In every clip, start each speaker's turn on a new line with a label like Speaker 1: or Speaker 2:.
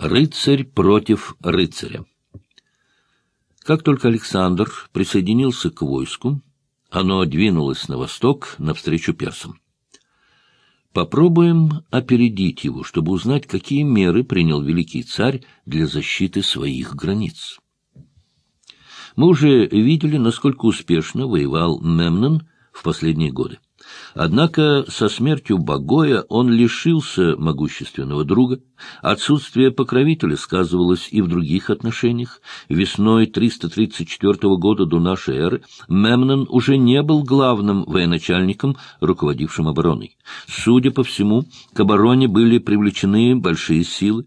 Speaker 1: Рыцарь против рыцаря. Как только Александр присоединился к войску, оно двинулось на восток навстречу персам. Попробуем опередить его, чтобы узнать, какие меры принял великий царь для защиты своих границ. Мы уже видели, насколько успешно воевал Мемнон в последние годы. Однако со смертью Багоя он лишился могущественного друга. Отсутствие покровителя сказывалось и в других отношениях. Весной 334 года до нашей эры Мемнон уже не был главным военачальником, руководившим обороной. Судя по всему, к обороне были привлечены большие силы.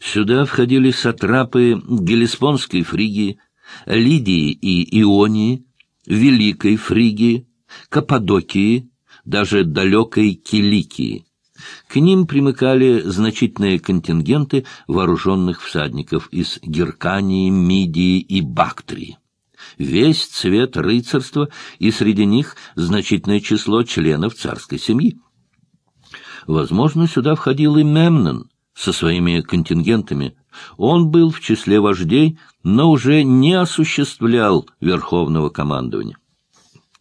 Speaker 1: Сюда входили сатрапы Гелеспонской Фригии, Лидии и Ионии, Великой Фригии, Каппадокии, даже далекой Киликии. К ним примыкали значительные контингенты вооруженных всадников из Геркании, Мидии и Бактрии. Весь цвет рыцарства, и среди них значительное число членов царской семьи. Возможно, сюда входил и Мемнон со своими контингентами. Он был в числе вождей, но уже не осуществлял верховного командования.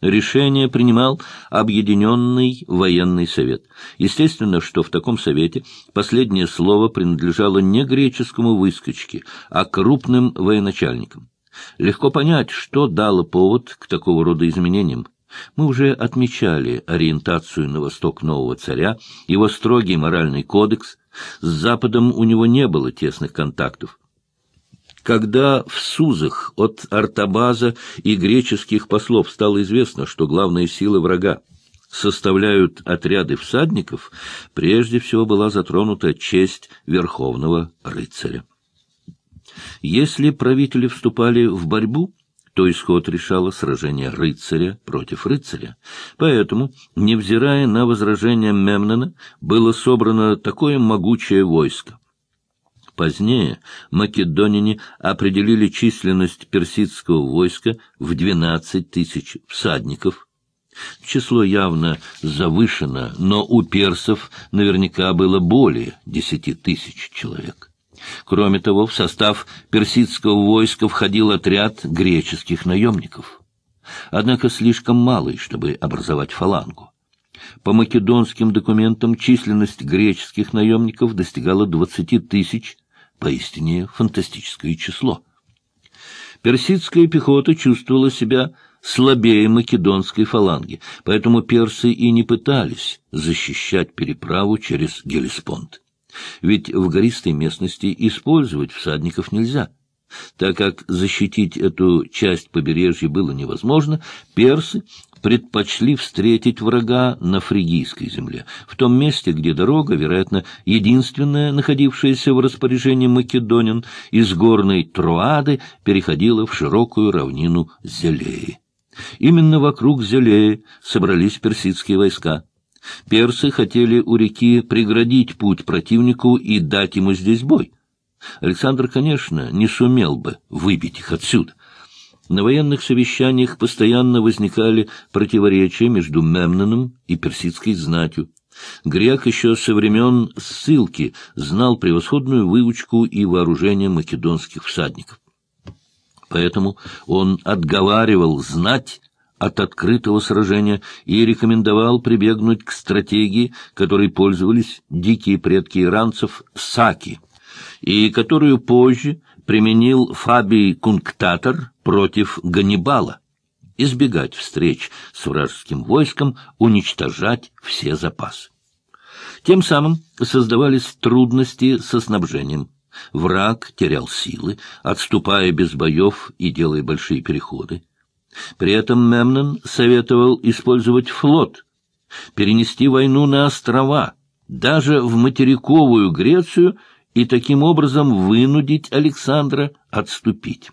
Speaker 1: Решение принимал Объединенный военный совет. Естественно, что в таком совете последнее слово принадлежало не греческому выскочке, а крупным военачальникам. Легко понять, что дало повод к такого рода изменениям. Мы уже отмечали ориентацию на восток нового царя, его строгий моральный кодекс. С Западом у него не было тесных контактов. Когда в Сузах от Артабаза и греческих послов стало известно, что главные силы врага составляют отряды всадников, прежде всего была затронута честь верховного рыцаря. Если правители вступали в борьбу, то исход решало сражение рыцаря против рыцаря. Поэтому, невзирая на возражения Мемнона, было собрано такое могучее войско. Позднее македонине определили численность персидского войска в 12 тысяч всадников. Число явно завышено, но у персов наверняка было более 10 тысяч человек. Кроме того, в состав персидского войска входил отряд греческих наемников. Однако слишком малый, чтобы образовать фалангу. По македонским документам численность греческих наемников достигала 20 тысяч Поистине фантастическое число. Персидская пехота чувствовала себя слабее македонской фаланги, поэтому персы и не пытались защищать переправу через Гелеспонд. Ведь в гористой местности использовать всадников нельзя. Так как защитить эту часть побережья было невозможно, персы предпочли встретить врага на фригийской земле, в том месте, где дорога, вероятно, единственная, находившаяся в распоряжении македонин, из горной Троады переходила в широкую равнину Зелеи. Именно вокруг Зелеи собрались персидские войска. Персы хотели у реки преградить путь противнику и дать ему здесь бой. Александр, конечно, не сумел бы выбить их отсюда. На военных совещаниях постоянно возникали противоречия между Мемноном и персидской знатью. Грек еще со времен ссылки знал превосходную выучку и вооружение македонских всадников. Поэтому он отговаривал знать от открытого сражения и рекомендовал прибегнуть к стратегии, которой пользовались дикие предки иранцев Саки, и которую позже применил Фабий Кунктатор против Ганнибала. Избегать встреч с вражеским войском, уничтожать все запасы. Тем самым создавались трудности со снабжением. Враг терял силы, отступая без боев и делая большие переходы. При этом Мемнон советовал использовать флот, перенести войну на острова, даже в материковую Грецию и таким образом вынудить Александра отступить.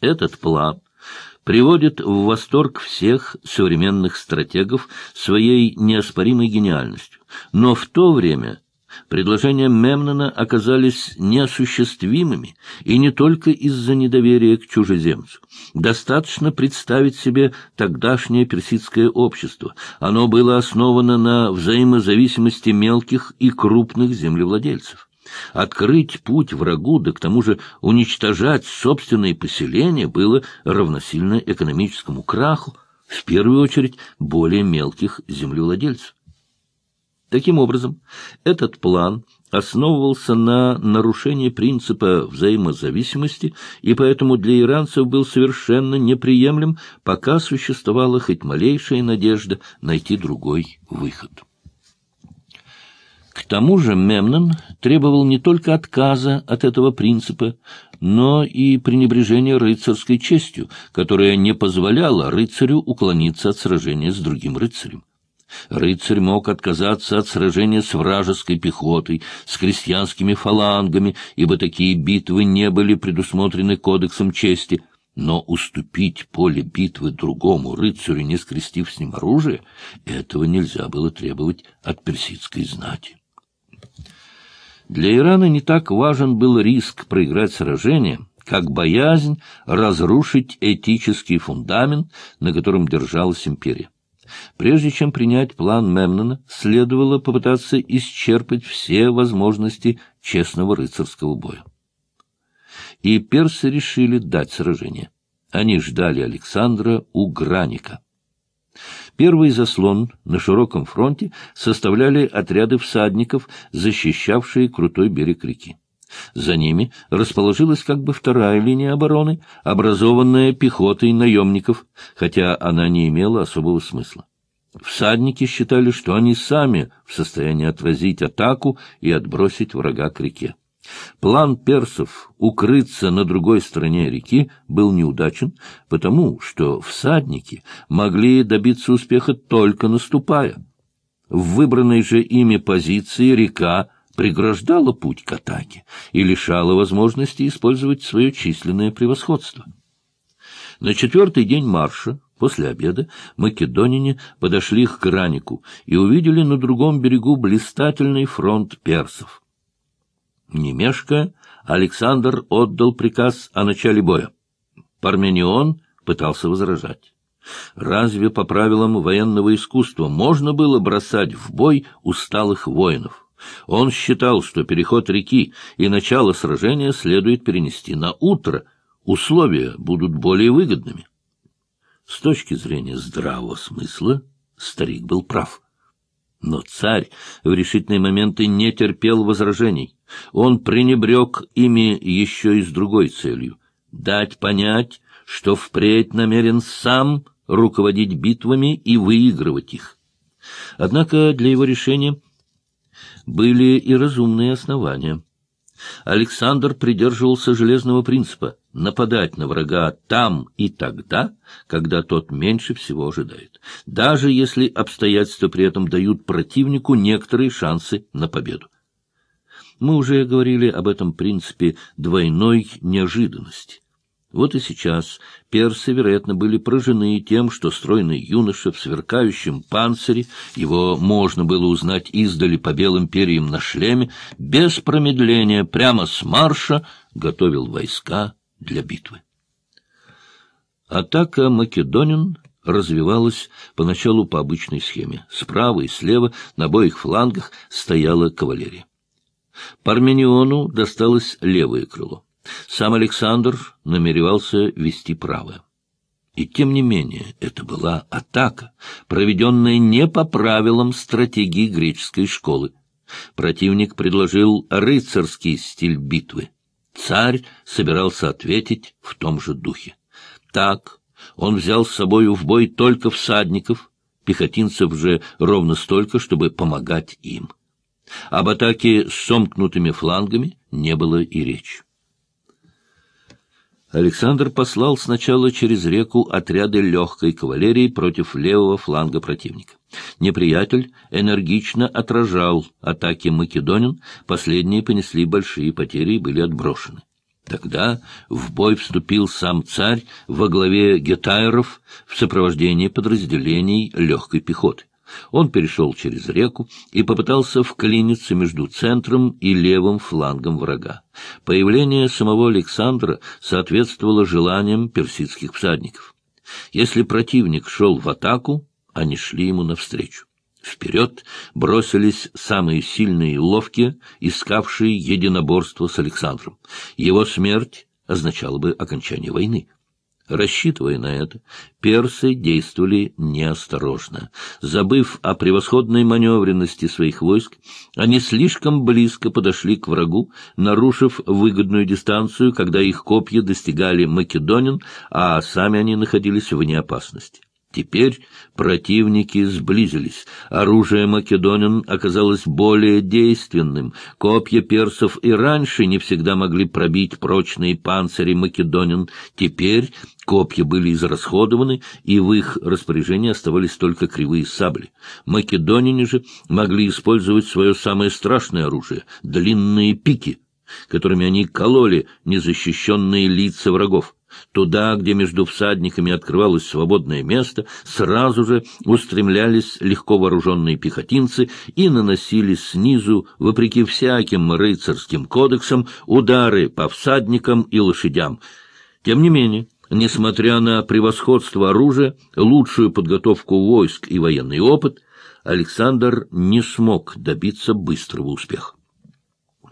Speaker 1: Этот план приводит в восторг всех современных стратегов своей неоспоримой гениальностью. Но в то время предложения Мемнона оказались неосуществимыми, и не только из-за недоверия к чужеземцу. Достаточно представить себе тогдашнее персидское общество. Оно было основано на взаимозависимости мелких и крупных землевладельцев. Открыть путь врагу, да к тому же уничтожать собственные поселения, было равносильно экономическому краху, в первую очередь более мелких землевладельцев. Таким образом, этот план основывался на нарушении принципа взаимозависимости и поэтому для иранцев был совершенно неприемлем, пока существовала хоть малейшая надежда найти другой выход. К тому же Мемнон требовал не только отказа от этого принципа, но и пренебрежения рыцарской честью, которая не позволяла рыцарю уклониться от сражения с другим рыцарем. Рыцарь мог отказаться от сражения с вражеской пехотой, с крестьянскими фалангами, ибо такие битвы не были предусмотрены кодексом чести, но уступить поле битвы другому рыцарю, не скрестив с ним оружие, этого нельзя было требовать от персидской знати. Для Ирана не так важен был риск проиграть сражение, как боязнь разрушить этический фундамент, на котором держалась империя. Прежде чем принять план Мемнона, следовало попытаться исчерпать все возможности честного рыцарского боя. И персы решили дать сражение. Они ждали Александра у Граника. Первый заслон на широком фронте составляли отряды всадников, защищавшие крутой берег реки. За ними расположилась как бы вторая линия обороны, образованная пехотой наемников, хотя она не имела особого смысла. Всадники считали, что они сами в состоянии отразить атаку и отбросить врага к реке. План персов укрыться на другой стороне реки был неудачен, потому что всадники могли добиться успеха только наступая. В выбранной же ими позиции река преграждала путь к атаке и лишала возможности использовать свое численное превосходство. На четвертый день марша, после обеда, македонине подошли к Гранику и увидели на другом берегу блистательный фронт персов. Немешко Александр отдал приказ о начале боя. Парменион пытался возражать. Разве по правилам военного искусства можно было бросать в бой усталых воинов? Он считал, что переход реки и начало сражения следует перенести на утро, условия будут более выгодными. С точки зрения здравого смысла старик был прав. Но царь в решительные моменты не терпел возражений. Он пренебрег ими еще и с другой целью — дать понять, что впредь намерен сам руководить битвами и выигрывать их. Однако для его решения были и разумные основания. Александр придерживался железного принципа — нападать на врага там и тогда, когда тот меньше всего ожидает, даже если обстоятельства при этом дают противнику некоторые шансы на победу. Мы уже говорили об этом принципе двойной неожиданности. Вот и сейчас персы, вероятно, были поражены тем, что стройный юноша в сверкающем панцире, его можно было узнать издали по белым перьям на шлеме, без промедления, прямо с марша, готовил войска для битвы. Атака македонин развивалась поначалу по обычной схеме. Справа и слева на обоих флангах стояла кавалерия. Пармениону досталось левое крыло. Сам Александр намеревался вести правое. И тем не менее это была атака, проведенная не по правилам стратегии греческой школы. Противник предложил рыцарский стиль битвы. Царь собирался ответить в том же духе. Так он взял с собою в бой только всадников, пехотинцев же ровно столько, чтобы помогать им. Об атаке с сомкнутыми флангами не было и речи. Александр послал сначала через реку отряды легкой кавалерии против левого фланга противника. Неприятель энергично отражал атаки македонин, последние понесли большие потери и были отброшены. Тогда в бой вступил сам царь во главе гетайров в сопровождении подразделений легкой пехоты. Он перешел через реку и попытался вклиниться между центром и левым флангом врага. Появление самого Александра соответствовало желаниям персидских всадников. Если противник шел в атаку, они шли ему навстречу. Вперед бросились самые сильные и ловкие, искавшие единоборство с Александром. Его смерть означала бы окончание войны. Рассчитывая на это, персы действовали неосторожно. Забыв о превосходной маневренности своих войск, они слишком близко подошли к врагу, нарушив выгодную дистанцию, когда их копья достигали Македонин, а сами они находились вне опасности. Теперь противники сблизились. Оружие македонин оказалось более действенным. Копья персов и раньше не всегда могли пробить прочные панцири македонин. Теперь копья были израсходованы, и в их распоряжении оставались только кривые сабли. Македонине же могли использовать свое самое страшное оружие — длинные пики, которыми они кололи незащищенные лица врагов. Туда, где между всадниками открывалось свободное место, сразу же устремлялись легко вооруженные пехотинцы и наносили снизу, вопреки всяким рыцарским кодексам, удары по всадникам и лошадям. Тем не менее, несмотря на превосходство оружия, лучшую подготовку войск и военный опыт, Александр не смог добиться быстрого успеха.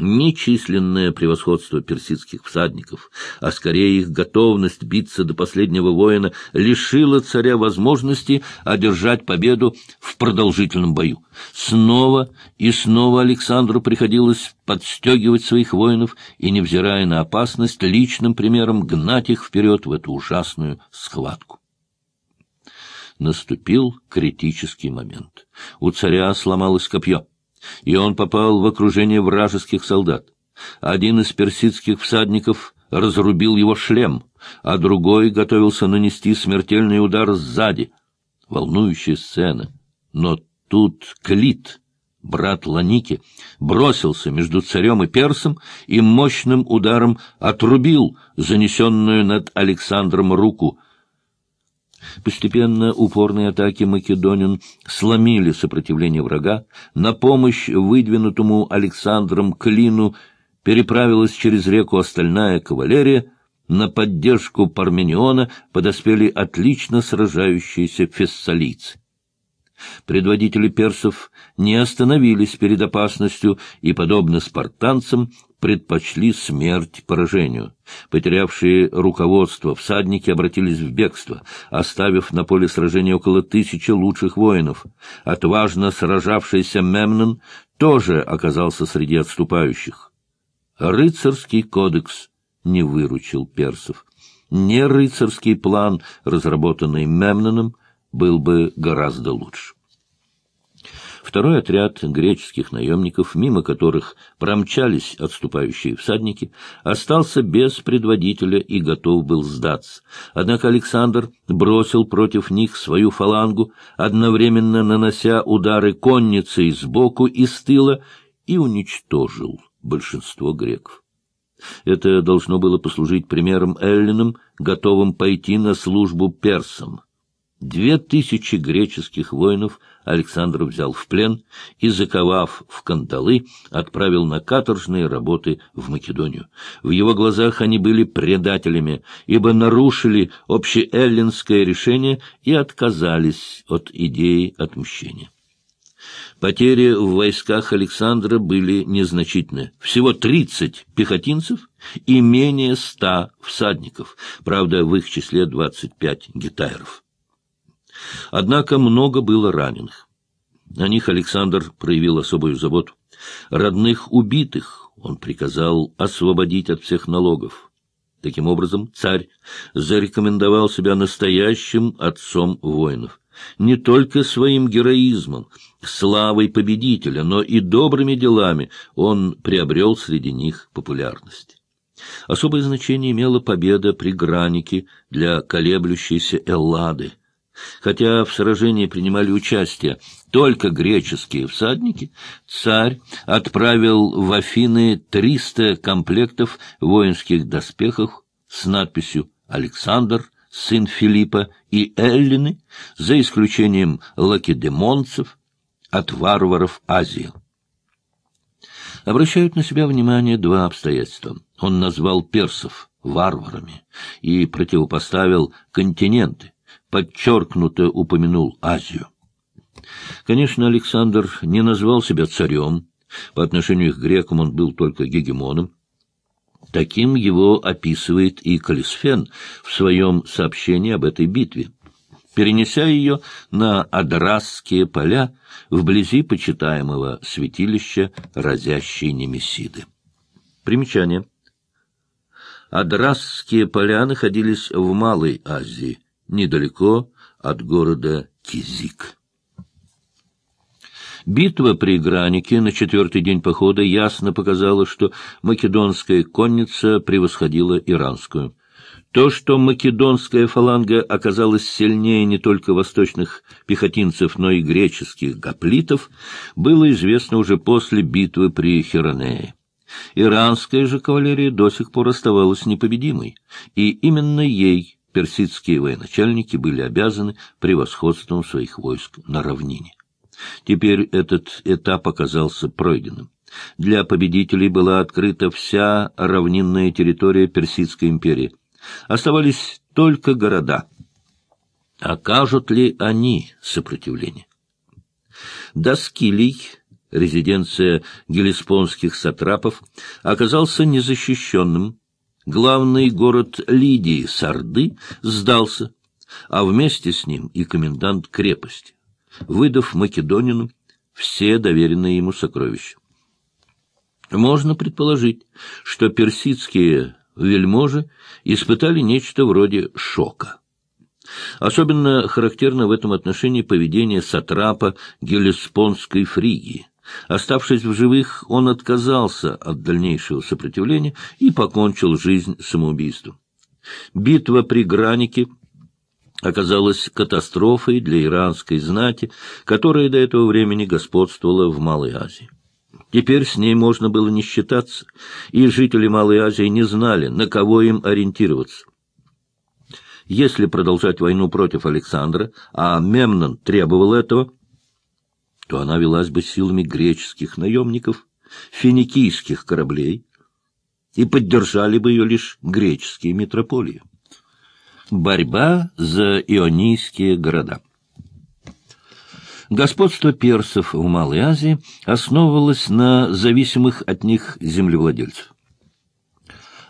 Speaker 1: Нечисленное превосходство персидских всадников, а скорее их готовность биться до последнего воина, лишило царя возможности одержать победу в продолжительном бою. Снова и снова Александру приходилось подстегивать своих воинов и, невзирая на опасность, личным примером гнать их вперед в эту ужасную схватку. Наступил критический момент. У царя сломалось копье и он попал в окружение вражеских солдат. Один из персидских всадников разрубил его шлем, а другой готовился нанести смертельный удар сзади. Волнующая сцена. Но тут Клит, брат Ланики, бросился между царем и персом и мощным ударом отрубил занесенную над Александром руку — Постепенно упорные атаки македонин сломили сопротивление врага. На помощь выдвинутому Александром Клину переправилась через реку остальная кавалерия. На поддержку Пармениона подоспели отлично сражающиеся фессалийцы. Предводители персов не остановились перед опасностью и, подобно спартанцам, предпочли смерть поражению. Потерявшие руководство всадники обратились в бегство, оставив на поле сражения около тысячи лучших воинов. Отважно сражавшийся Мемнон тоже оказался среди отступающих. Рыцарский кодекс не выручил персов. Не рыцарский план, разработанный Мемноном, был бы гораздо лучше. Второй отряд греческих наемников, мимо которых промчались отступающие всадники, остался без предводителя и готов был сдаться. Однако Александр бросил против них свою фалангу, одновременно нанося удары конницей сбоку и с тыла, и уничтожил большинство греков. Это должно было послужить примером эллинам, готовым пойти на службу персам. Две тысячи греческих воинов Александр взял в плен и, заковав в кандалы, отправил на каторжные работы в Македонию. В его глазах они были предателями, ибо нарушили общеэллинское решение и отказались от идеи отмщения. Потери в войсках Александра были незначительны. Всего тридцать пехотинцев и менее ста всадников, правда, в их числе двадцать пять гитайров. Однако много было раненых. На них Александр проявил особую заботу. Родных убитых он приказал освободить от всех налогов. Таким образом, царь зарекомендовал себя настоящим отцом воинов. Не только своим героизмом, славой победителя, но и добрыми делами он приобрел среди них популярность. Особое значение имела победа при Гранике для колеблющейся Эллады. Хотя в сражении принимали участие только греческие всадники, царь отправил в Афины 300 комплектов воинских доспехов с надписью «Александр, сын Филиппа и Эллины, за исключением лакедемонцев от варваров Азии». Обращают на себя внимание два обстоятельства. Он назвал персов варварами и противопоставил континенты подчеркнуто упомянул Азию. Конечно, Александр не назвал себя царем. По отношению к грекам он был только гегемоном. Таким его описывает и Калисфен в своем сообщении об этой битве, перенеся ее на Адрасские поля вблизи почитаемого святилища разящей Немесиды. Примечание. Адрасские поля находились в Малой Азии, недалеко от города Кизик. Битва при Гранике на четвертый день похода ясно показала, что македонская конница превосходила иранскую. То, что македонская фаланга оказалась сильнее не только восточных пехотинцев, но и греческих гоплитов, было известно уже после битвы при Херонее. Иранская же кавалерия до сих пор оставалась непобедимой, и именно ей персидские военачальники были обязаны превосходством своих войск на равнине. Теперь этот этап оказался пройденным. Для победителей была открыта вся равнинная территория Персидской империи. Оставались только города. Окажут ли они сопротивление? Доскилий, резиденция гелеспонских сатрапов, оказался незащищенным. Главный город Лидии, Сарды, сдался, а вместе с ним и комендант крепости выдав Македонину все доверенные ему сокровища. Можно предположить, что персидские вельможи испытали нечто вроде шока. Особенно характерно в этом отношении поведение сатрапа Гелеспонской Фригии. Оставшись в живых, он отказался от дальнейшего сопротивления и покончил жизнь самоубийством. Битва при Гранике оказалась катастрофой для иранской знати, которая до этого времени господствовала в Малой Азии. Теперь с ней можно было не считаться, и жители Малой Азии не знали, на кого им ориентироваться. Если продолжать войну против Александра, а Мемнон требовал этого, то она велась бы силами греческих наемников, финикийских кораблей, и поддержали бы ее лишь греческие метрополии. Борьба за ионийские города. Господство персов в Малой Азии основывалось на зависимых от них землевладельцев.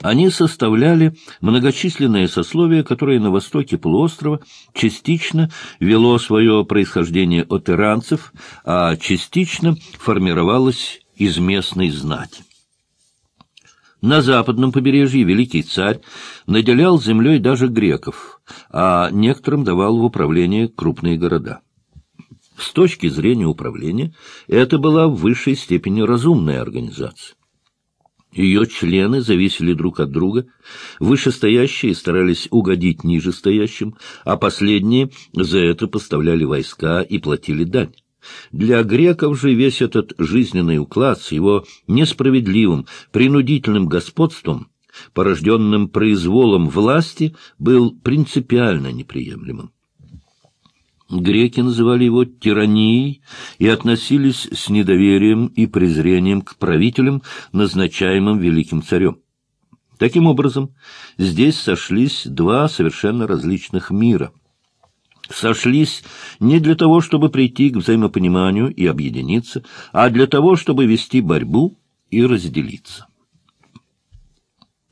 Speaker 1: Они составляли многочисленное сословие, которое на востоке полуострова частично вело свое происхождение от иранцев, а частично формировалось из местной знати. На западном побережье великий царь наделял землей даже греков, а некоторым давал в управление крупные города. С точки зрения управления, это была в высшей степени разумная организация. Ее члены зависели друг от друга, вышестоящие старались угодить нижестоящим, а последние за это поставляли войска и платили дань. Для греков же весь этот жизненный уклад с его несправедливым, принудительным господством, порожденным произволом власти, был принципиально неприемлемым. Греки называли его тиранией и относились с недоверием и презрением к правителям, назначаемым великим царем. Таким образом, здесь сошлись два совершенно различных мира — сошлись не для того, чтобы прийти к взаимопониманию и объединиться, а для того, чтобы вести борьбу и разделиться.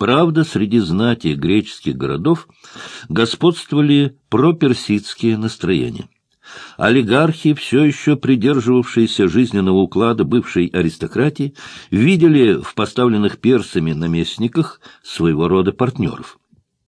Speaker 1: Правда, среди знати греческих городов господствовали проперсидские настроения. Олигархи, все еще придерживавшиеся жизненного уклада бывшей аристократии, видели в поставленных персами наместниках своего рода партнеров –